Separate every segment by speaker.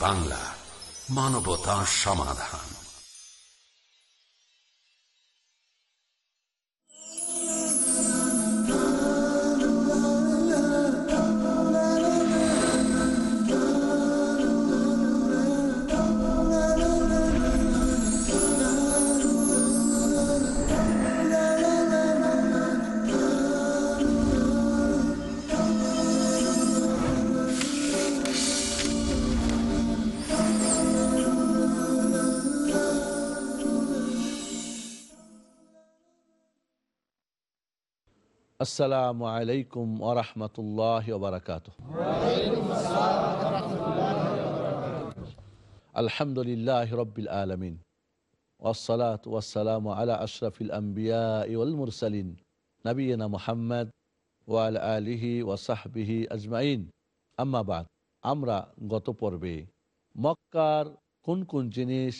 Speaker 1: বাংলা মানবতা সমাধান
Speaker 2: আসসালামু আলাইকুম ওরহমতুল্লাহ বারকাত আলহামদুলিল্লাহ রবিল আলমিন। ওসলাত ওয়াসালাম আলা আশরফিল আম্বিয়া ওয়াল মুরসালিন। নবীনা মোহাম্মদ ওয়াল আলিহি ওয়াসাহবিহি আজমাইন। আম্মাবাদ আমরা গত পর্বে মক্কার কোন কোন জিনিস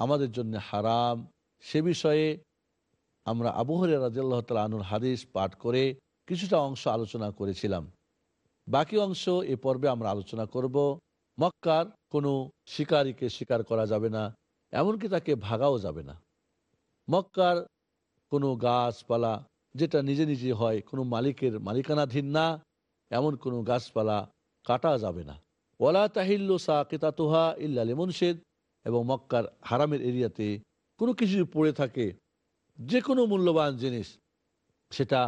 Speaker 2: আমাদের জন্য হারাম সে বিষয়ে আমরা আবহরে রাজিয়াল্লাহ তাল আনুর হাদিস পাঠ করে কিছুটা অংশ আলোচনা করেছিলাম। বাকি অংশ এ পর্বে আমরা আলোচনা করব। মক্কার কোনো শিকারীকে শিকার করা যাবে না, এমনকি তাকে ভাগাও যাবে না। মক্কার কোনো গাছপালা যেটা নিজে নিজে হয়, কোনো মালিকের মালিকানাধীন না, এমন কোনো গাছপালা কাটা যাবে না। ওলা তাহিল্লু সা কেতাতুহা ইল্লা লেমনশেদ, এবং মক্কার হারামের এরিয়াতে কোনো কিছু পড়ে থাকে যে কোনো মূল্যবান জিনিস, সেটা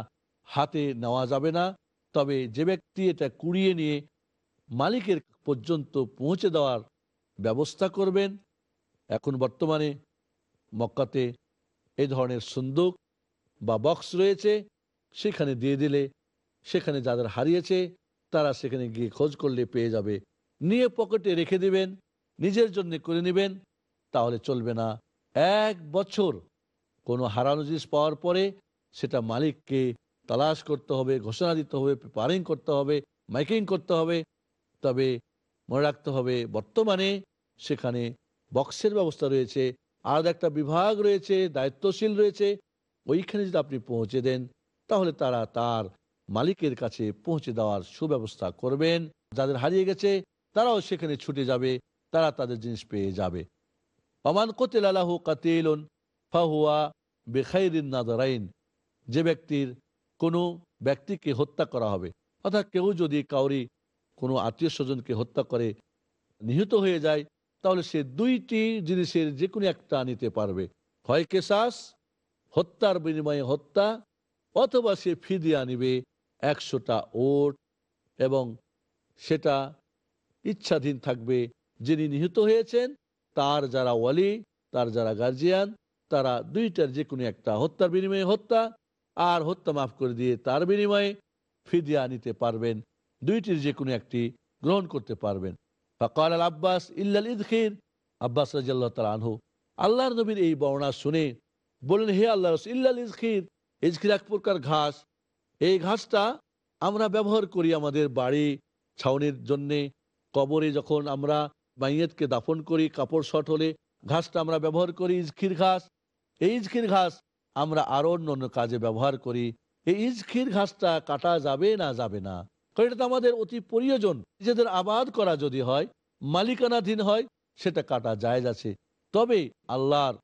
Speaker 2: হাতে নেওয়া যাবে না। তবে যে ব্যক্তি এটা কুড়িয়ে নিয়ে মালিকের পর্যন্ত পৌঁছে দেওয়ার ব্যবস্থা করবেন। এখন বর্তমানে মক্কাতে এ ধরনের সুন্দুক বা বক্স রয়েছে, সেখানে দিয়ে দিলে, সেখানে যাদের হারিয়েছে, তারা সেখানে গিয়ে খোঁজ করলে পেয়ে যাবে। নিয়ে পকেটে রেখে দিবেন, নিজের জন্য করে নেবেন, তাহলে চলবে না। এক বছর কোনো হারানো জিনিস পাওয়ার পরে সেটা মালিককে তালাশ করতে হবে, ঘোষণা দিতে হবে পেপারিং করতে হবে, মাইকিং করতে হবে। তবে মনে রাখতে হবে, বর্তমানে সেখানে বক্সের ব্যবস্থা রয়েছে আর একটা বিভাগ রয়েছে, দায়িত্বশীল রয়েছে। ওইখানে যদি আপনি পৌঁছে দেন, তাহলে তারা তার মালিকের কাছে পৌঁছে দেওয়ার সুব্যবস্থা করবেন। যাদের হারিয়ে গেছে, তারাও সেখানে ছুটে যাবে, তারা তাদের জিনিস পেয়ে যাবে। অমান কোতেল আলাহ কাতিলন। ফাহুয়া বেখাইরিন নাদারাইন, যে ব্যক্তির কোনো ব্যক্তিকে হত্যা করা হবে। অর্থাৎ কেউ যদি কাউরি কোনো আত্মীয় স্বজনকে হত্যা করে নিহত হয়ে যায়, তাহলে সে দুইটি জিনিসের যে কোনো একটা নিতে পারবে। হয় কেসাস, হত্যার বিনিময়ে হত্যা, অথবা সে ফিদিয়া নিবে একশোটা ওট এবং সেটা ইচ্ছাধীন থাকবে যিনি নিহত হয়েছেন, তার যারা ওয়ালি, তার যারা গার্জিয়ান তারা দুইটার যে কোনো একটা হত্যার বিনিময়ে হত্যা আর হত্যা মাফ করে দিয়ে তার বিনিময়ে ফিদিয়া নিতে পারবেন। দুইটির যে কোনো একটি গ্রহণ করতে পারবেন। আব্বাস, ইল্লাল ইদখির। আব্বাস রাজিয়াল্লাহ তাল আনহু আল্লাহর নবীর এই বর্ণনা শুনে বললেন, হে আল্লাহ রস ইল্লাল ইজখির ইজখির এক প্রকার ঘাস। এই ঘাসটা আমরা ব্যবহার করি আমাদের বাড়ি ছাউনির জন্যে। কবরে যখন আমরা মাইয়েতকে দাফন করি, কাপড় শট হলে ঘাসটা আমরা ব্যবহার করি ইজখির ঘাস। এই ইজখির ঘাস আমরা আরও অন্য অন্য কাজে ব্যবহার করি। এই ইজখির ঘাসটা কাটা যাবে না যাবে না। এটা তো আমাদের অতি প্রয়োজন। নিজেদের আবাদ করা যদি হয়, মালিকানাধীন হয়, সেটা কাটা যায় আছে। তবে আল্লাহর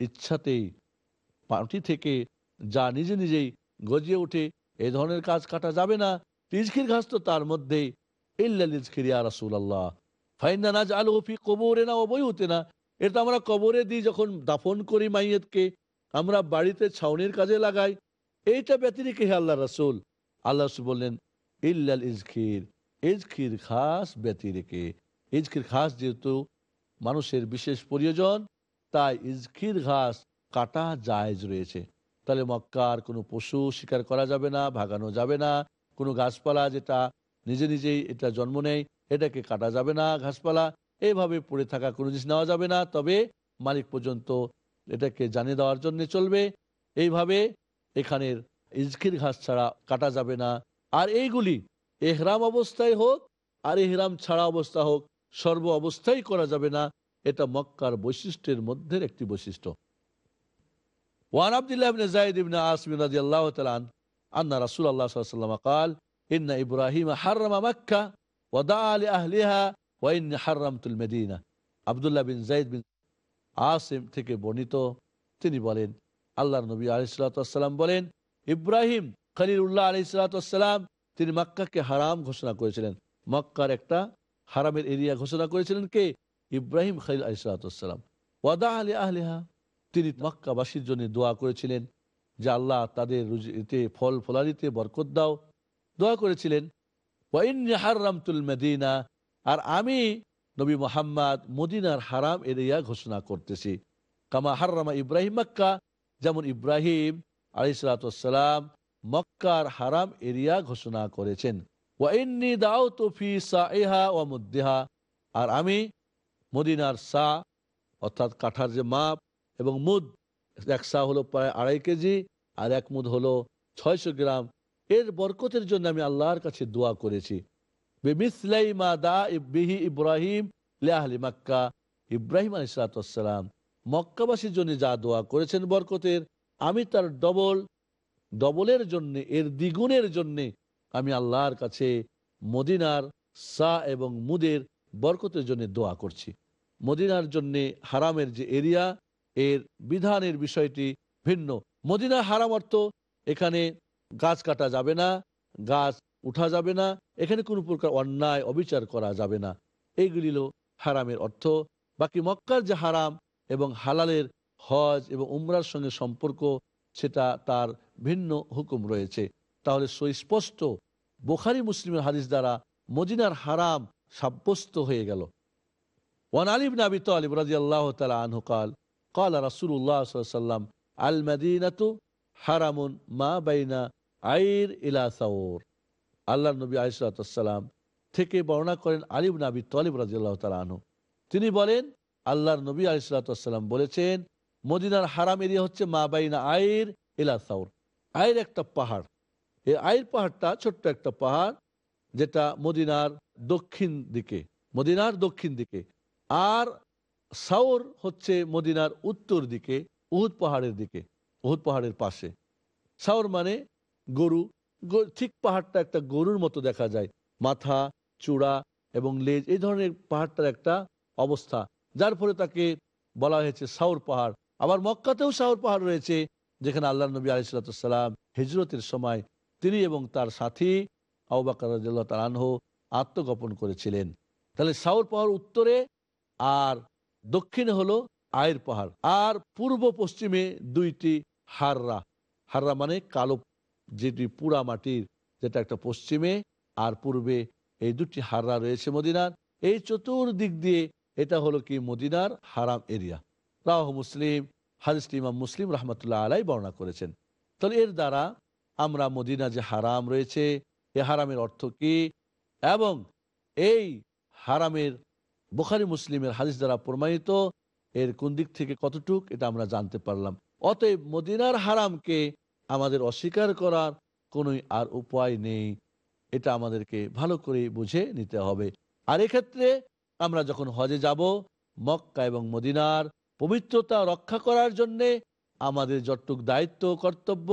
Speaker 2: ইচ্ছাতেই পার্টি থেকে যা নিজে নিজেই গজিয়ে ওঠে, এ ধরনের কাজ কাটা যাবে না। ইজখির ঘাস তো তার মধ্যেই। ইল্লাল ইজখিরিয়া রাসুল আল্লাহ ফাইনা নাজ আলু ফি কবরে না অবই হতে না এটা আমরা কবরে দিই যখন দাফন করি মাইয়েতকে, আমরা বাড়িতে ছাউনির কাজে লাগাই। এইটা ব্যতিরিকে হে আল্লাহ রসুল। আল্লাহ বললেন, ইল্লাল ইজখির ইজখির খাস ব্যতিরিকে। ইজখির ঘাস যেহেতু মানুষের বিশেষ প্রয়োজন, তাই ইজখির ঘাস কাটা জায়জ রয়েছে। তাহলে মক্কার কোনো পশু শিকার করা যাবে না, ভাগানো যাবে না। কোনো গাছপালা যেটা নিজে নিজেই এটা জন্ম নেয়, এটাকে কাটা যাবে না ঘাসপালা। এইভাবে পড়ে থাকা কোনো জিনিস নেওয়া যাবে না তবে মালিক পর্যন্ত এটাকে জানিয়ে দেওয়ার জন্য চলবে এইভাবে এখানের ইজকির ঘাস ছাড়া কাটা যাবে না আর এইগুলি এহরাম অবস্থায় হোক আর এহরাম ছাড়া অবস্থা হোক সর্ব অবস্থায় করা যাবে না এটা মক্কার বৈশিষ্ট্যের মধ্যে একটি বৈশিষ্ট্য ওয়ান আব্দুল্লাহ ইবনে যায়েদ ইবনে আসমিন রাদিয়াল্লাহু তাআলা আন আন্না রাসূলুল্লাহ সাল্লাল্লাহু আলাইহি ওয়াসাল্লাম قال ان ابراهيم حرم مكه ওদা আলী আহলিহা ওয়াইন হার্রামতুল মেদিনা আবদুল্লাহ বিন জাইদ বিন আসিম থেকে বর্ণিত। তিনি বলেন নবী আলিসাল্লাম বলেন, ইব্রাহিম খলিল উল্লাহ আলিসাল্লাম তিনি মক্কাকে হারাম ঘোষণা করেছিলেন। মক্কার একটা হারামের এরিয়া ঘোষণা করেছিলেন কে? ইব্রাহিম খলিল আলিসাল্লাম ওয়াদা আলী তিনি মক্কাবাসীর জন্য দোয়া করেছিলেন, যে আল্লাহ তাদের রুজিতে ফল ফলারিতে বরকত দাও। দোয়া করেছিলেন ওয়াইন্নি হারামতুল মেদিনা আর আমি নবী মোহাম্মদ মদিনার হারাম এরিয়া ঘোষণা করতেছি। কামা হারামা ইব্রাহিম মক্কা, যেমন ইব্রাহিম আলিসালাম মক্কার হারাম এরিয়া ঘোষণা করেছেন। ওয়াইন্নি দাও তোফি সাহা ও মুদ্দেহা। আর আমি মদিনার সা, অর্থাৎ কাঠার যে মাপ এবং মুদ, এক সা হলো প্রায় আড়াই কেজি আর এক মুদ হলো ছয়শো গ্রাম। এর বরকতের জন্য আমি আল্লাহর কাছে দোয়া করেছি। বিহি ইব্রাহিম লেহলি মাক্কা ইব্রাহিম আলিসালাম মক্কাবাসীর জন্য যা দোয়া করেছেন বরকতের, আমি তার ডবল, ডবলের জন্য, এর দ্বিগুণের জন্যে আমি আল্লাহর কাছে মদিনার সা এবং মুদের বরকতের জন্য দোয়া করছি। মদিনার জন্যে হারামের যে এরিয়া, এর বিধানের বিষয়টি ভিন্ন। মদিনা হারাম অর্থ এখানে গাছ কাটা যাবে না, গাছ উঠা যাবে না, এখানে কোনো প্রকার অন্যায়, অবিচার করা যাবে না। এইগুলি হলো হারামের অর্থ। বাকি মক্কার যে হারাম এবং হালালের হজ এবং উমরার সঙ্গে সম্পর্ক, সেটা তার ভিন্ন হুকুম রয়েছে। তাহলে সুস্পষ্ট বোখারি মুসলিমের হাদিস দ্বারা মদিনার হারাম সাব্যস্ত হয়ে গেল। ওয়ান আলিব নাবি তালিব রাজি আল্লাহ তালা আনহু কাল কাল রাসুল্লাহ সাল্লাম আল মদিনাতু হারামুন মা বাইনা আইর ইলা সাউর। আল্লাহ নবী আলিসাল্লাম থেকে বর্ণনা করেন আলিব নাবি তলিব রাজিয়াল্লাহ তালু তিনি বলেন, আল্লাহর নবী আলিসাল্লাম বলেছেন, মদিনার হারাম এরিয়া হচ্ছে মা বাইনা আইর ইলা সাউর। আয়ের একটা পাহাড়। এই আয়ের পাহাড়টা ছোট্ট একটা পাহাড় যেটা মদিনার দক্ষিণ দিকে, মদিনার দক্ষিণ দিকে। আর সাউর হচ্ছে মদিনার উত্তর দিকে, উহুদ পাহাড়ের দিকে, উহুদ পাহাড়ের পাশে। সাউর মানে গরু ঠিক পাহাড়টা একটা গরুর মতো দেখা যায়। মাথা, চূড়া এবং লেজ, এই ধরনের পাহাড়টার একটা অবস্থা। যার ফলে তাকে বলা হয়েছে সাউর পাহাড়। আবার মক্কাতেও সাউর পাহাড় রয়েছে, যেখানে আল্লাহ নবী আলিসাল্লাম হিজরতের সময় তিনি এবং তার সাথী আউবাকার তালানহ আত্মগোপন করেছিলেন। তাহলে সাউর পাহাড় উত্তরে আর দক্ষিণে হলো আয়ের পাহাড়। আর পূর্ব পশ্চিমে দুইটি হাররা। হাররা মানে কালো যেটি পুরা মাটির, যেটা একটা পশ্চিমে আর পূর্বে এই দুটি হাররা রয়েছে মদিনার। এই চতুর্দিক দিয়ে এটা হলো কি মদিনার হারাম এরিয়া। রাহ মুসলিম হাদিস ইমাম মুসলিম রহমতুল্লাহ আলাই বর্ণনা করেছেন। তাহলে এর দ্বারা আমরা মদিনা যে হারাম রয়েছে, এ হারামের অর্থ কি? এবং এই হারামের বোখারি মুসলিমের হাদিস দ্বারা প্রমাণিত এর কোন দিক থেকে কতটুক, এটা আমরা জানতে পারলাম। অতএব মদিনার হারামকে আমাদের অস্বীকার করার কোনো আর উপায় নেই। এটা আমাদেরকে ভালো করে বুঝে নিতে হবে। আর এক্ষেত্রে আমরা যখন হজে যাব, মক্কা এবং মদিনার পবিত্রতা রক্ষা করার জন্যে আমাদের যতটুক দায়িত্ব কর্তব্য,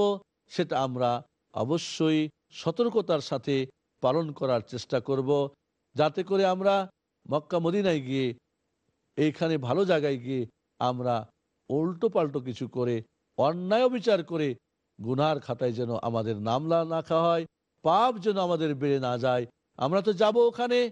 Speaker 2: সেটা আমরা অবশ্যই সতর্কতার সাথে পালন করার চেষ্টা করব। যাতে করে আমরা মক্কা মদিনায় গিয়ে, এইখানে ভালো জায়গায় গিয়ে আমরা উল্টো পাল্টো কিছু করে, অন্যায় বিচার করে গুনার খাতায় যেন আমাদের নামলা না হয়, পাপ যেন আমাদের বেড়ে না যায়। আমরা তো যাব ওখানে।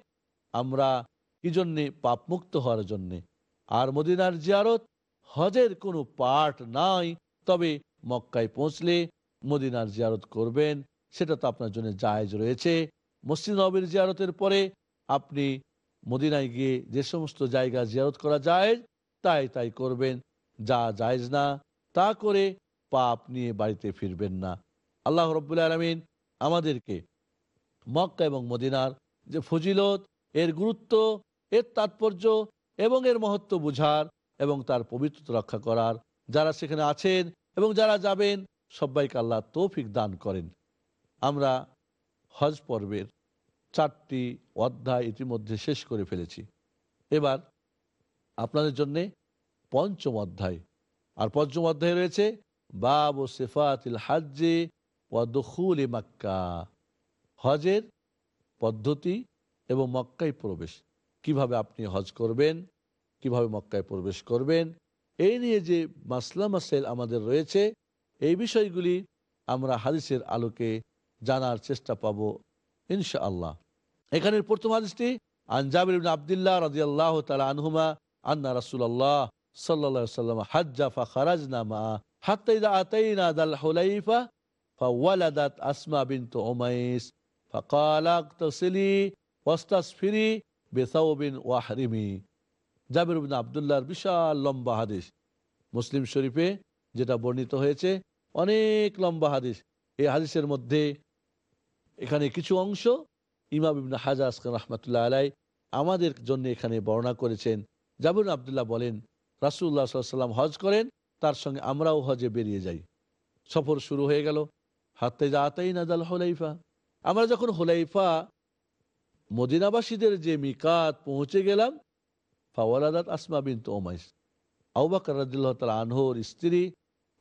Speaker 2: আমরা কি জন্যে পাপ মুক্ত হওয়ার জন্যে? আর মদিনার জিয়ারত হজের কোনো পাঠ নাই, তবে মক্কায় পৌঁছলে মদিনার জিয়ারত করবেন, সেটা তো আপনার জন্য জায়জ রয়েছে। মসজিদ নবীর জিয়ারতের পরে আপনি মদিনায় গিয়ে যে সমস্ত জায়গা জিয়ারত করা যায় তাই তাই করবেন। যা জায়জ না, তা করে পাপ নিয়ে বাড়িতে ফিরবেন না। আল্লাহ রব্বুল্লা আলমিন আমাদেরকে মক্কা এবং মদিনার যে ফজিলত, এর গুরুত্ব, এর তাৎপর্য এবং এর মহত্ব বুঝার এবং তার পবিত্রতা রক্ষা করার যারা সেখানে আছেন এবং যারা যাবেন, সবাইকে আল্লাহ তৌফিক দান করেন। আমরা হজ পর্বের চারটি অধ্যায় ইতিমধ্যে শেষ করে ফেলেছি। এবার আপনাদের জন্যে পঞ্চম অধ্যায়। আর পঞ্চম অধ্যায় রয়েছে বাব ও সেফাতিল হাজ্জে ও দখুল মাক্কা। হজের পদ্ধতি এবং মক্কায় প্রবেশ। কীভাবে আপনি হজ করবেন, কীভাবে মক্কায় প্রবেশ করবেন এই নিয়ে যে মাসলা মাসাইল আমাদের রয়েছে, এই বিষয়গুলি আমরা হাদিসের আলোকে জানার চেষ্টা পাব ইনশা আল্লাহ এখানের প্রথম হাদিসটি আনজাবির আবদুল্লাহ রাজিয়াল্লাহ তালা আনহুমা আন্না রাসুল্লাহ সাল্লা সাল্লাম হাজ্জা ফা খারাজনা মা হাত্তা ইদা আতাইনা দাল হুলাইফা فولدت أسماء بنت عميس فقال اغتسلي واستسفري بثوب واحرمي জাবির বিন আবদুল্লাহর বিশাল লম্বা হাদিস মুসলিম শরীফে যেটা বর্ণিত হয়েছে অনেক লম্বা হাদিস এই হাদিসের মধ্যে এখানে কিছু অংশ ইমাম ইবনা হাজাজ রহমতুল্লাহ আলাই আমাদের জন্য এখানে বর্ণনা করেছেন জাবির আবদুল্লাহ বলেন রাসুল্লাহ সাল্লাম হজ করেন তার সঙ্গে আমরাও হজে বেরিয়ে যাই। সফর শুরু হয়ে গেল। হাতে যাতাই নাদাল হোলাইফা। আমরা যখন হোলাইফা মদিনাবাসীদের যে মিকাত পৌঁছে গেলাম, ফাওয়ালাদাত আসমা বিন ওমাইস আউবাকর রাদিল্লাহ আনহর স্ত্রী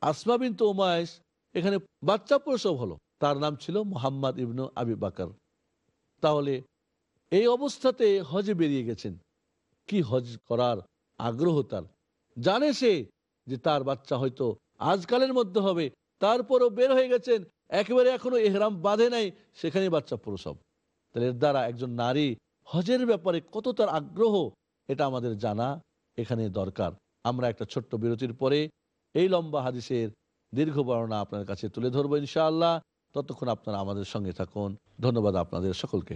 Speaker 2: আসমা বিন ওমাইস এখানে বাচ্চা প্রসব হলো। তার নাম ছিল মোহাম্মদ ইবনু আবি বাকর। তাহলে এই অবস্থাতে হজে বেরিয়ে গেছেন। কি হজ করার আগ্রহ তার? জানে সে যে তার বাচ্চা হয়তো আজকালের মধ্যে হবে, তারপরও বের হয়ে গেছেন, একেবারে এখনও এহরাম বাঁধে নাই সেখানে বাচ্চা প্রসব। তাহলে এর দ্বারা একজন নারী হজের ব্যাপারে কত তার আগ্রহ, এটা আমাদের জানা এখানে দরকার। আমরা একটা ছোট্ট বিরতির পরে এই লম্বা হাদিসের দীর্ঘ বর্ণনা আপনার কাছে তুলে ধরবো ইনশাআল্লাহ। ততক্ষণ আপনারা আমাদের সঙ্গে থাকুন। ধন্যবাদ আপনাদের সকলকে।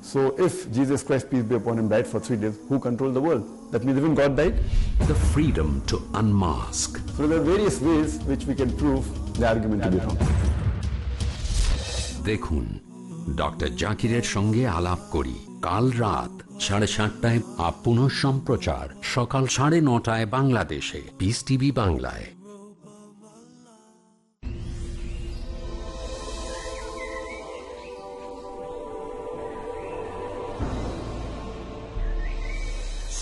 Speaker 3: so if Jesus Christ, peace be upon him, died for three days, who controlled the world? That means even God died?
Speaker 1: the freedom to unmask
Speaker 3: So there are various ways which we can prove the argument to be wrong.
Speaker 1: দেখুন doctor জাকিরের সঙ্গে আলাপ করি কাল রাত সাড়ে সাতটায় up পুনঃ সম্প্রচার সকাল সাড়ে নটায় বাংলাদেশে পিস টিভি বাংলায়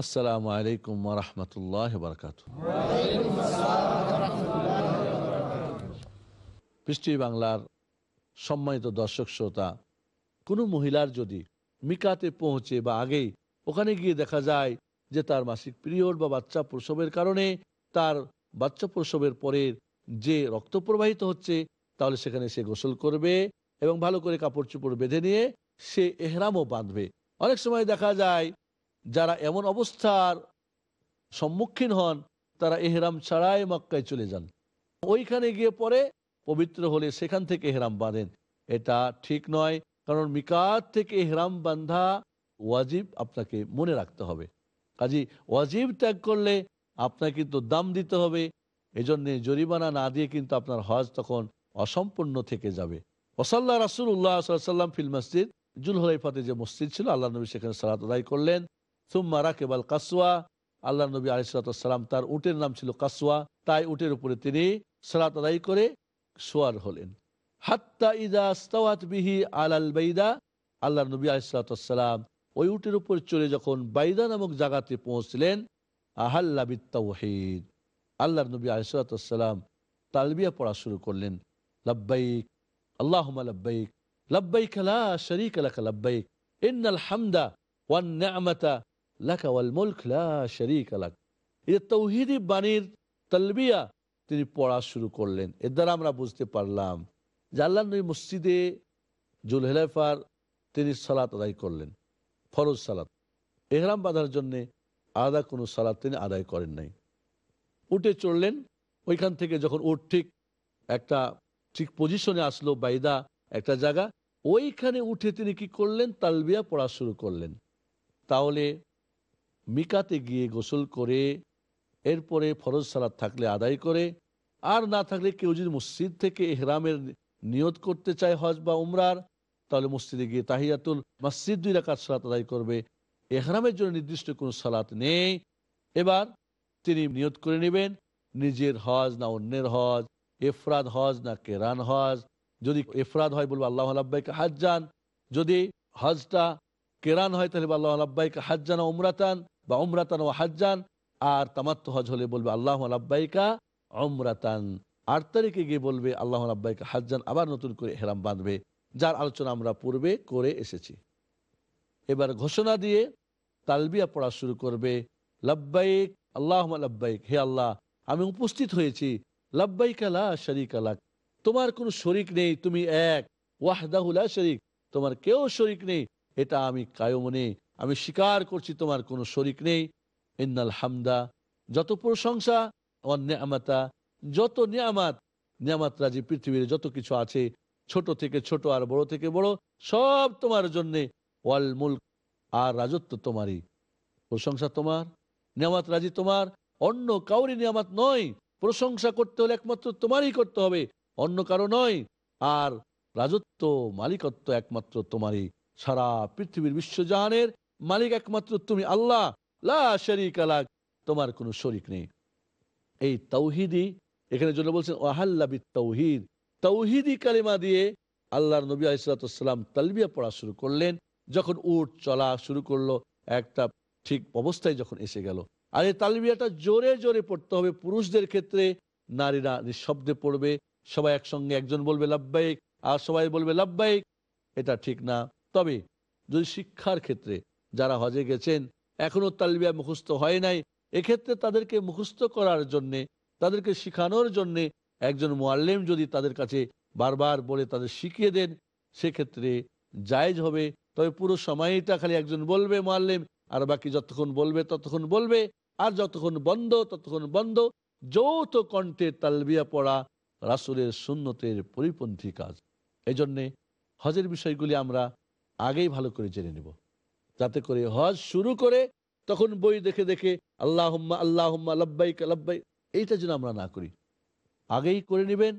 Speaker 2: আসসালামু আলাইকুম রহমতুল্লাহ বারকাত পৃষ্টি বাংলার সম্মানিত দর্শক শ্রোতা, কোনো মহিলার যদি মিকাতে পৌঁছে বা আগেই ওখানে গিয়ে দেখা যায় যে তার মাসিক পিরিয়ড বা বাচ্চা প্রসবের কারণে তার বাচ্চা প্রসবের পরের যে রক্ত প্রবাহিত হচ্ছে, তাহলে সেখানে সে গোসল করবে এবং ভালো করে কাপড় চোপড় বেঁধে নিয়ে সে এহরামও বাঁধবে। অনেক সময় দেখা যায় যারা এমন অবস্থার সম্মুখীন হন, তারা এহরাম ছাড়াই মক্কায় চলে যান। ওইখানে গিয়ে পরে পবিত্র হলে সেখান থেকে এহরাম বাঁধেন। এটা ঠিক নয়, কারণ মিকাত থেকে এহরাম বান্ধা ওয়াজিব আপনাকে মনে রাখতে হবে। কাজী, ওয়াজিব ত্যাগ করলে আপনাকে কিন্তু দাম দিতে হবে। এজন্য জরিমানা না দিয়ে কিন্তু আপনার হজ তখন অসম্পূর্ণ থেকে যাবে। ওসাল্লা রাসুল উল্লাহ সাল্লাম ফিল মসজিদ জুল হলাইফাতে যে মসজিদ ছিল, আল্লাহ নবী সেখানে সালাত আদায় করলেন। সুম্মারা কেবল কাসুয়া আল্লাহ নবী আলিসাল্লাম তার উটের নাম ছিল কাসুয়া তাই উটের উপরে তিনি সালাত আদায় করে সোয়ার হলেন। হাত্তা ইদা আস্তাওয়াত বিহি আলাল বাইদা। আল্লাহ নবী আলিসাল্লাম ওই উটের উপর চলে যখন বাইদা নামক জায়গাতে পৌঁছলেন, আহাল্লা বিত্তাহিদ আল্লাহ নবী আলিসাল্লাম তালবিয়া পড়া শুরু করলেন। লব্বাইক আল্লাহ লব্বাইক লব্বাইক লা শরীক লাক লব্বাইক, ইন্নাল হামদা ওয়ান নি'মাতা বাণীর তালবিয়া তিনি পড়া শুরু করলেন। এর দ্বারা আমরা বুঝতে পারলাম যে আল্লাহ নবী মসজিদে জুল হেলাফার তিনি সালাত আদায় করলেন, ফরজ সালাত। এহরাম বাঁধার জন্যে আলাদা কোনো সালাত তিনি আদায় করেন নাই। উঠে চড়লেন, ওইখান থেকে যখন উঠ ঠিক একটা ঠিক পজিশনে আসলো বাইদা একটা জায়গা, ওইখানে উঠে তিনি কি করলেন? তালবিয়া পড়া শুরু করলেন। তাহলে মিকাতে গিয়ে গোসল করে, এরপরে ফরজ সালাত থাকলে আদায় করে, আর না থাকলে কেউ যদি মসজিদ থেকে এহরামের নিয়ত করতে চায় হজ বা উমরার, তাহলে মসজিদে গিয়ে তাহিয়াতুল মসজিদ দুই রাকাত সালাত আদায় করবে। এহরামের জন্য নির্দিষ্ট কোনো সালাত নেই। এবার তিনি নিয়ত করে নেবেন, নিজের হজ না অন্যের হজ, এফরাদ হজ না কেরান হজ। যদি এফরাদ হয় বলব আল্লাহ আব্বাইকে হাজ্জান, যদি হজটা কেরান হয় তাহলে আল্লাহ আব্বাইকে হাজ্জান ও উমরাতান। বা উমরাতান ও হাজ্জান, আর তামাত্ম হজ হলে বলবে আল্লাহ আব্বাইকা অমরাতান আট তারিখে গিয়ে বলবে আল্লাহ আব্বাইকা হাজ্জান, আবার নতুন করে হেরাম বাঁধবে, যার আলোচনা আমরা পূর্বে করে এসেছি। এবার ঘোষণা দিয়ে তালবিয়া পড়া শুরু করবে, লাব্বাইক আল্লাহ লাব্বাইক, হে আল্লাহ, আমি উপস্থিত হয়েছি। লাব্বাইক আলা শরিক আলাক তোমার কোনো শরিক নেই, তুমি এক। ওয়াহদাহুলা শরিক, তোমার কেউ শরিক নেই, এটা আমি কায়মনে আমি স্বীকার করছি, তোমার কোনো শরিক নেই। ইন্নাল হামদা, যত প্রশংসা অন্যামাতা যত নিয়ামাত নিয়ামাত রাজি পৃথিবীর যত কিছু আছে, ছোট থেকে ছোট আর বড় থেকে বড়, সব তোমার জন্যে, ওয়াল মুল্ক, আর রাজত্ব তোমারই। প্রশংসা তোমার, নিয়ামাত রাজি তোমার, অন্য কাউরি নিয়ামাত নয়। প্রশংসা করতে হলে একমাত্র তোমারই করতে হবে, অন্য কারও নয়। আর রাজত্ব, মালিকত্ব একমাত্র তোমারই। সারা পৃথিবীর বিশ্বজাহানের মালিক একমাত্র তুমি, আল্লাহ। শরিক আলাক তোমার কোনো শরিক নেই। এই তৌহিদি এখানে জন্য বলছেন ওয়াহাল্লাবি তৌহিদ তৌহিদি কালিমা দিয়ে আল্লাহর নবী আলিসাল্লাম তালবিয়া পড়া শুরু করলেন। যখন উঠ চলা শুরু করল, একটা ঠিক অবস্থায় যখন এসে গেল। আর এই তালবিয়াটা জোরে জোরে পড়তে হবে। পুরুষদের ক্ষেত্রে নারীরা নিঃশব্দে পড়বে। সবাই একসঙ্গে একজন বলবে লাভবাহিক আর সবাই বলবে লাভবাহিক এটা ঠিক না। তবে যদি শিক্ষার ক্ষেত্রে যারা হজে গেছেন, এখনও তালবিয়া মুখস্থ হয় নাই, এক্ষেত্রে তাদেরকে মুখস্থ করার জন্যে, তাদেরকে শিখানোর জন্যে একজন মোয়াল্লেম যদি তাদের কাছে বারবার বলে তাদের শিখিয়ে দেন, সেক্ষেত্রে জায়জ হবে। তবে পুরো সময়টা খালি একজন বলবে মোয়াল্লেম, আর বাকি যতক্ষণ বলবে ততক্ষণ বলবে, আর যতক্ষণ বন্ধ ততক্ষণ বন্ধ। যৌথ কণ্ঠে তালবিয়া পড়া রাসুলের সুন্নতের পরিপন্থী কাজ। এই জন্যে হজের বিষয়গুলি আমরা আগেই ভালো করে জেনে নেব। যাতে করে হজ শুরু করে তখন বই দেখে দেখে আল্লাহ আল্লাহ লব্বাই, এইটা যেন আমরা না করি। আগেই করে নেবেন,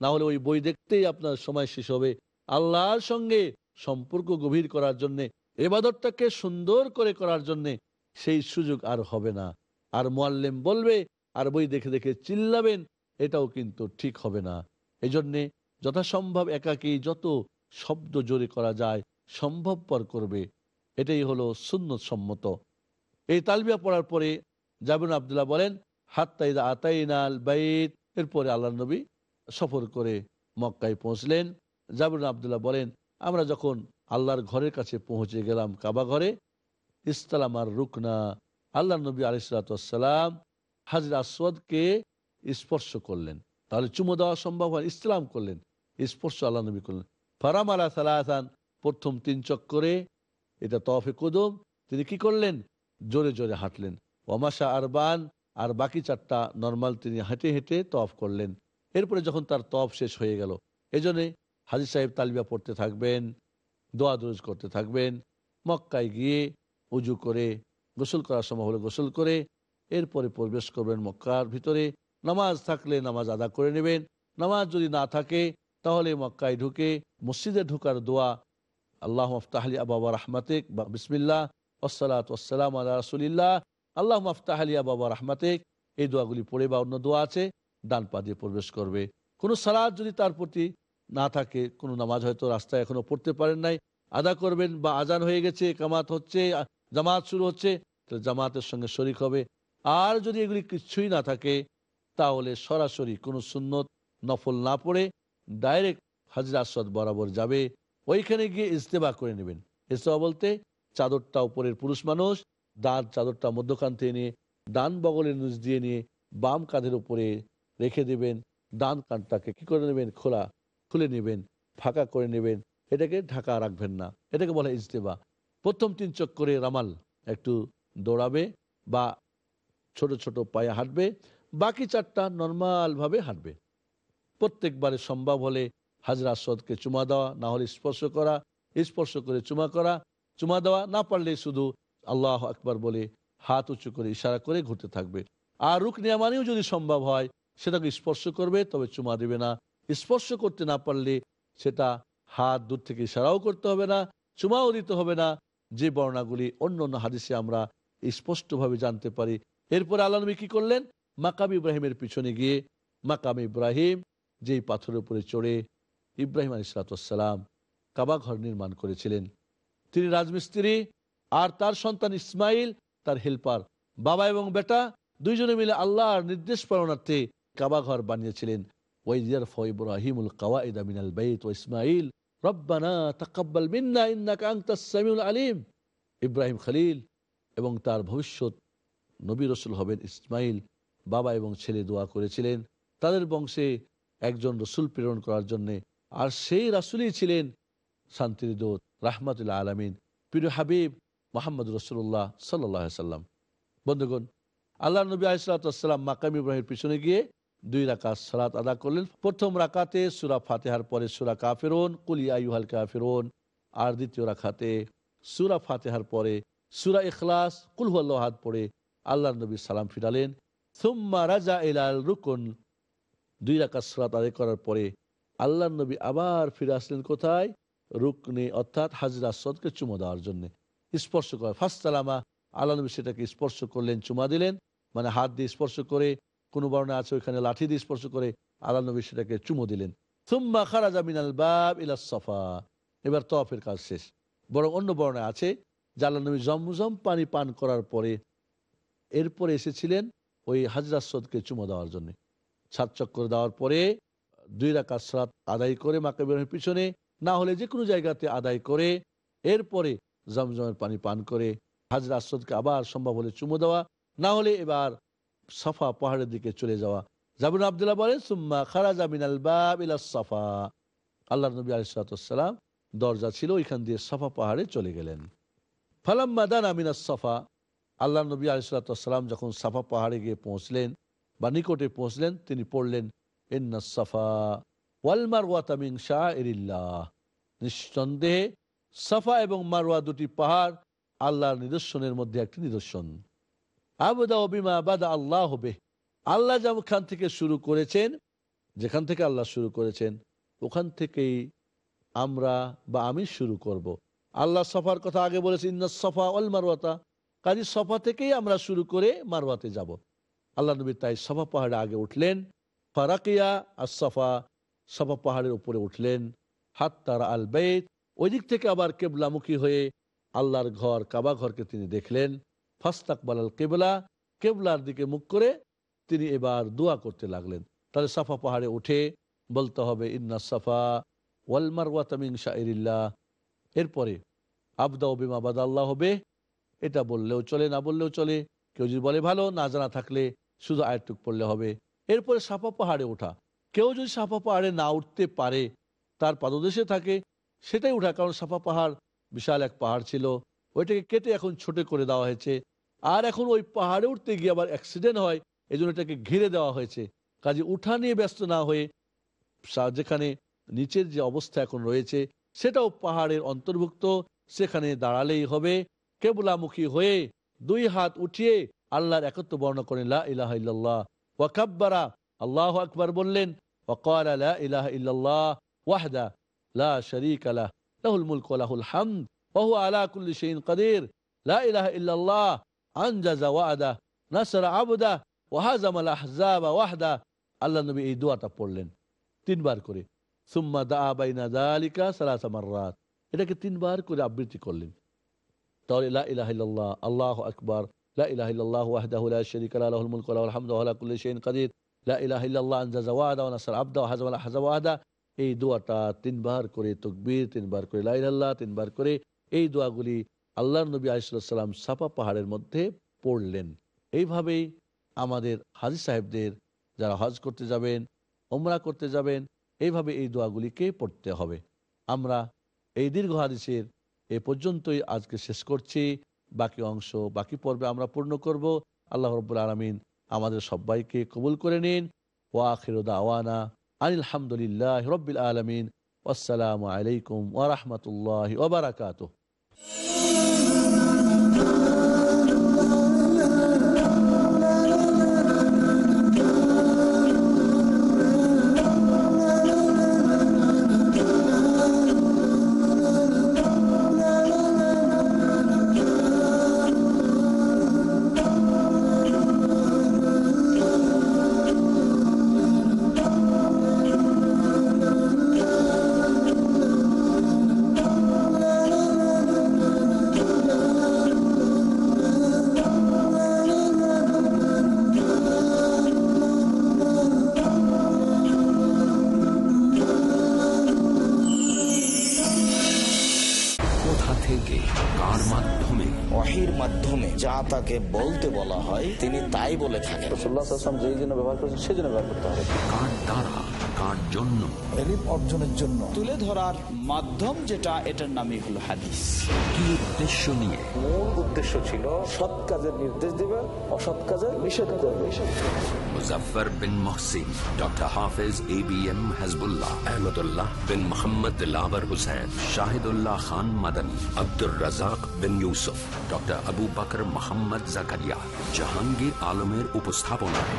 Speaker 2: না হলে ওই বই দেখতেই আপনার সময় শেষ হবে। আল্লাহর সঙ্গে সম্পর্ক গভীর করার জন্যে, এবাদতটাকে সুন্দর করে করার জন্যে সেই সুযোগ আর হবে না। আর মোয়াল্লেম বলবে, আর বই দেখে দেখে চিল্লাবেন, এটাও কিন্তু ঠিক হবে না। এই জন্যে যথাসম্ভব একাকেই যত শব্দ জোরে করা যায়, সম্ভবপর করবে। এটাই হলো সুন্নত সম্মত। এই তালবিয়া পড়ার পরে জাবিন আবদুল্লাহ বলেন হাত্তাইদা আতাইনাল বাইত। এরপরে আল্লাহ নবী সফর করে মক্কায় পৌঁছলেন। জাবিন আবদুল্লাহ বলেন, আমরা যখন আল্লাহর ঘরের কাছে পৌঁছে গেলাম কাবা ঘরে আর রুকনা আল্লাহ নবী আলিসালাম হাজর আসওয়াদকে স্পর্শ করলেন। তাহলে চুমো দেওয়া সম্ভব হয়, ইসলাম করলেন, স্পর্শ আল্লাহ নবী করলেন। ফারাম আলা সালাহান প্রথম তিন চক্করে এটা তফে কুদুম। তিনি কি করলেন? জোরে জোরে হাঁটলেন। ওমাশা আরবান আর বাকি চারটা নর্মাল তিনি হেঁটে হেঁটে তফ করলেন। এরপরে যখন তার তফ শেষ হয়ে গেল, এজন্যে হাজি সাহেব তালবিয়া পড়তে থাকবেন, দোয়া দরুজ করতে থাকবেন, মক্কায় গিয়ে উজু করে, গোসল করার সময় হলে গোসল করে, এরপরে প্রবেশ করবেন মক্কার ভিতরে। নামাজ থাকলে নামাজ আদা করে নেবেন। নামাজ যদি না থাকে, তাহলে মক্কায় ঢুকে, মসজিদে ঢুকার দোয়া আল্লাহ মফতাহলি আবাবা রহমাতিক বা বিসমিল্লাহ ওসালাত ওসালাম আল্লাহ রসুলিল্লাহ আল্লাহ মফতাহলি আবাবা রহমাতিক এই দোয়াগুলি পড়ে বা অন্য দোয়া আছে, ডান পা দিয়ে প্রবেশ করবে। কোনো সালাদ যদি তার প্রতি না থাকে, কোনো নামাজ হয়তো রাস্তায় এখনও পড়তে পারেন নাই, আদা করবেন বা আজান হয়ে গেছে কামাত হচ্ছে জামাত শুরু হচ্ছে, তাহলে জামাতের সঙ্গে শরিক হবে। আর যদি এগুলি কিছুই না থাকে, তাহলে সরাসরি কোনো সুন্নত নফল না পড়ে, ডাইরেক্ট হাজরা আসদ বরাবর যাবে। ওইখানে গিয়ে ইস্তেবা করে নেবেন। ইস্তেবা বলতে, চাদরটা উপরের পুরুষ মানুষ, দাঁত চাদরটা মধ্যখান থেকে নিয়ে, ডান বগলের নিচ দিয়ে নিয়ে, বাম কাঁধের উপরে রেখে দেবেন। ডান কানটাকে কি করে নেবেন? খোলা, খুলে নেবেন, ফাঁকা করে নেবেন। এটাকে ঢাকা রাখবেন না। এটাকে বলা ইজতেবা প্রথম তিন চক্করে রামাল একটু দৌড়াবে বা ছোট ছোট পায়ে হাঁটবে। বাকি চারটা নর্মালভাবে হাঁটবে। প্রত্যেকবারে সম্ভব হলে হাজরা আসদকে চুমা দেওয়া, না হলে স্পর্শ করা, স্পর্শ করে চুমা করা, চুমা দেওয়া না পারলে শুধু আল্লাহ আকবার বলে হাত উঁচু করে ইশারা করে ঘুরতে থাকবে। আর রুক নিয়ামানিও যদি সম্ভব হয়, সেটাকে স্পর্শ করবে, তবে চুমা দেবে না। স্পর্শ করতে না পারলে সেটা হাত দূর থেকে ইশারাও করতে হবে না, চুমাও দিতে হবে না। যে বর্ণাগুলি অন্য অন্য হাদিসে আমরা স্পষ্টভাবে জানতে পারি। এরপরে আল্লাহ কি করলেন? মাকাম ইব্রাহিমের পিছনে গিয়ে মাকাম ইব্রাহিম যেই পাথরের উপরে চড়ে ইব্রাহিম আলিসালাম কাবা ঘর নির্মাণ করেছিলেন। তিনি রাজমিস্ত্রি আর তার সন্তান ইসমাইল, তার হেল্পার বাবা এবং বেটা দুইজনে মিলে আল্লাহর নির্দেশ পালনার্থে কাবা ঘর বানিয়েছিলেন। ওয়াইদিয়ার ফ ইব্রাহিমুল কাওয়াইদা মিনাল বাইত ও ইসমাইল, রব্বানা তাকাব্বাল মিন্না ইন্নাকা আনতাস সামিউল আলিম। ইব্রাহিম খলিল এবং তার ভবিষ্যৎ নবী রসুল হবেন ইসমাইল। বাবা এবং ছেলে দোয়া করেছিলেন। তাদের বংশে একজন রসুল প্রেরণ করার জন্যে আর সেই রাসুলই ছিলেন শান্তির দূত রাহমাতুল্লাহ আলমিন প্রিয় হাবিব মোহাম্মদ রসুল্লাহ সাল্লাহ সাল্লাম। বন্ধুগণ আল্লাহ নবী আলিসাল্লাম মাকাম ইব্রাহিমের পিছনে গিয়ে দুই রাকাত সালাত আদা করলেন। প্রথম রাকাতে সুরা ফাতেহার, পরে সুরা কাফেরোন কুলিয়া ইউহাল কাফেরোন। আর দ্বিতীয় রাখাতে সুরা ফাতেহার, পরে সুরা ইখলাস কুলহু আল্লাহাদ পড়ে আল্লাহ নবী সালাম ফিরালেন। সুম্মা রাজা ইলাল রুকুন। দুই রাকাত সালাত আদায় করার পরে আল্লাহ নবী আবার ফিরে আসলেন কোথায়? রুকনে, অর্থাৎ হাজরা সদকে চুমো দেওয়ার জন্য। স্পর্শ করে ফার্স্ট সালামা আল্লাহ নবী সেটাকে স্পর্শ করলেন, চুমা দিলেন। মানে হাত দিয়ে স্পর্শ করে, কোনো বর্ণে আছে ওইখানে লাঠি দিয়ে স্পর্শ করে, আল্লাহ নবী সেটাকে চুমো দিলেন। সুম্মা খারাজা মিনাল বাব ইলা সফা। এবার তফের কাজ শেষ। বরং অন্য বর্ণে আছে, যে আল্লাহ নবী জমজম পানি পান করার পরে, এরপরে এসেছিলেন ওই হাজরা সদকে চুমো দেওয়ার জন্য। সাত চক্কর দেওয়ার পরে দুই রাকাত আদায় করে মাকাবিরের পিছনে, না হলে যে কোনো জায়গাতে আদায় করে, এরপরে জমজমের পানি পান করে, হাজরা আসদকে আবার সম্ভব হলে চুমো দেওয়া, না হলে এবার সাফা পাহাড়ের দিকে চলে যাওয়া। জাবিন আবদুল্লাহ বলেন, সুম্মা খারাজা মিনাল বাব ইলা সাফা। আল্লাহ নবী আলিসালাম দরজা ছিল ওইখান দিয়ে সাফা পাহাড়ে চলে গেলেন। ফালাম্মা দানা মিনাস সাফা। আল্লাহ নবী আলিসাল্লাম যখন সাফা পাহাড়ে গিয়ে পৌঁছলেন বা নিকটে পৌঁছলেন, তিনি পড়লেন ইন্না সাফা ওয়ালমার ওয়াতামিং শাহ এরিল্লাহ নিঃসন্দেহে সাফা এবং মারওয়া দুটি পাহাড় আল্লাহর নিদর্শনের মধ্যে একটি নিদর্শন আবদা অবিমা বাদা আল্লাহ হবে আল্লাহ যেখান থেকে শুরু করেছেন, যেখান থেকে আল্লাহ শুরু করেছেন, ওখান থেকেই আমরা বা আমি শুরু করব। আল্লাহ সফার কথা আগে বলেছে ইন্না সফা অল মারওয়াতা কাজী সফা থেকেই আমরা শুরু করে মারওয়াতে যাব। আল্লাহ নবী তাই সফা পাহাড়ে আগে উঠলেন ফারাকিয়া আর সফা সফা পাহাড়ের উপরে উঠলেন হাত তারা আল বেদ ওই দিক থেকে আবার কেবলামুখী হয়ে আল্লাহর ঘর, কাবা ঘরকে তিনি দেখলেন। ফাস্তাকবাল কেবলা, কেবলার দিকে মুখ করে তিনি এবার দোয়া করতে লাগলেন। তাহলে সাফা পাহাড়ে উঠে বলতে হবে, ইন্না সাফা ওয়ালমার ওয়াতামিং শাহরিল্লাহ এরপরে আবদা বিমা বাদা আল্লাহ হবে এটা বললেও চলে, না বললেও চলে। কেউ যদি বলে ভালো, না জানা থাকলে শুধু আয়টুক পড়লে হবে। এরপরে সাফা পাহাড়ে ওঠা। কেউ যদি সাফা পাহাড়ে না উঠতে পারে, তার পাদদেশে থাকে, সেটাই উঠা, কারণ সাফা পাহাড় বিশাল এক পাহাড় ছিল। ওইটাকে কেটে এখন ছোট করে দেওয়া হয়েছে। আর এখন ওই পাহাড়ে উঠতে গিয়ে আবার অ্যাক্সিডেন্ট হয় এই জন্য এটাকে ঘিরে দেওয়া হয়েছে। কাজে উঠা নিয়ে ব্যস্ত না হয়ে যেখানে নিচের যে অবস্থা এখন রয়েছে, সেটাও পাহাড়ের অন্তর্ভুক্ত। সেখানে দাঁড়ালেই হবে। কেবলামুখী হয়ে দুই হাত উঠিয়ে আল্লাহর একত্র বর্ণ করেন ইলাহা ইল্লাল্লাহ। ওয়াকাব্বারা, আল্লাহ আকবার বললেন, ওয়াকাল লা ইলাহা ইল্লাল্লাহ ওয়াহদা, লা শারীকা লাহ, লাহুল মুলকু লাহুল হামদ, ওয়া আলা কুল্লি আল্লাহ নবী এই দোয়াটা পড়লেন তিনবার করে। সুম্মা দা বাইনা দালিকা সালাসা মাররাত। এটাকে তিনবার করে আবৃত্তি করলেন। তাহলে লা ইলাহা ইল্লাল্লাহ, আল্লাহু আকবার লা ইলাহা ইল্লাল্লাহ ওয়াহদাহু লা শারীকা লাহু লাহুল মুলকু ওয়া লাহুল হামদু ওয়া আলা কুল্লি শাইইন কাদির লা ইলাহা ইল্লাল্লাহ আনজাজা ওয়াদা ওয়া নাসরা আবদা ওয়া হাজামাল আহজাবা এই দোয়াটা তিনবার করে তকবীর তিনবার করে লা তিনবার করে এই দোয়াগুলি আল্লাহর নবী আলাইহিসসালাম সাফা পাহাড়ের মধ্যে পড়লেন। এইভাবেই আমাদের হাজি সাহেবদের যারা হজ করতে যাবেন ওমরা করতে যাবেন, এইভাবে এই দোয়াগুলিকে পড়তে হবে। আমরা এই দীর্ঘ হাদিসের এ পর্যন্তই আজকে শেষ করছি। বাকি অংশ, বাকি পর্বে আমরা পূর্ণ করব। আল্লাহ রব্বুল আলমিন আমাদের সবাইকে কবুল করে নিন। ওয়াখিরুদা আওয়ানা আনিল হামদুলিল্লাহ রব্বিল আলমিন। আসসালামু আলাইকুম ওরহমতুল্লাহ ওবরাকাত
Speaker 4: যা তাকে বলতে বলা হয় তিনি তাই বলে থাকেন।
Speaker 2: যেই জন্য ব্যবহার করেছেন সেই জন্য ব্যবহার করতে হবে।
Speaker 1: কার দ্বারা? কার জন্য?
Speaker 4: অর্জনের জন্য। তুলে ধরার মাধ্যম যেটা এটার নামই হলো হাদিস।
Speaker 1: কি উদ্দেশ্য নিয়ে?
Speaker 5: মূল উদ্দেশ্য ছিল সৎ কাজের নির্দেশ দিবে অসৎ কাজের নিষেধ করবে
Speaker 1: Muzaffar bin Mohsin doctor Hafez A B M Hizbullah Ahmadullah bin Mohammad lover Hussain Shahidullah Khan Madani Abdur Razzak bin Yusuf doctor Abu Bakr Mohammad Zakaria Jahangir আলমের উপস্থাপনায়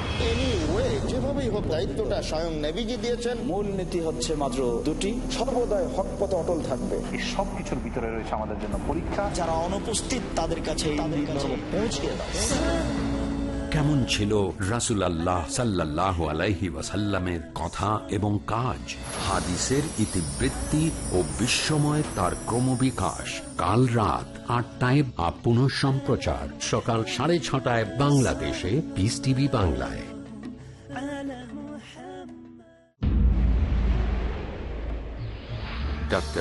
Speaker 4: যেভাবেই হোক দায়িত্বটা স্বয়ং নেভিজি দিয়েছেন। মূল নীতি হচ্ছে মাত্র দুটি। সর্বদাই হক পথে অটল থাকবে।
Speaker 6: এই সব কিছুর ভিতরে রয়েছে আমাদের জন্য পরীক্ষা।
Speaker 4: যারা অনুপস্থিত তাদের কাছে পৌঁছে দাও
Speaker 1: কেমন ছিল রাসুল আল্লাহ সাল্লাহ আলাইহি ওয়াসাল্লামের কথা এবং কাজ? হাদিসের ইতিবৃত্তি ও বিশ্বময় তার ক্রমবিকাশ। কাল রাত আটটায় বা পুনঃ সম্প্রচার। সকাল সাড়ে ছটায় বাংলাদেশে পিস টিভি বাংলায়। ডক্টর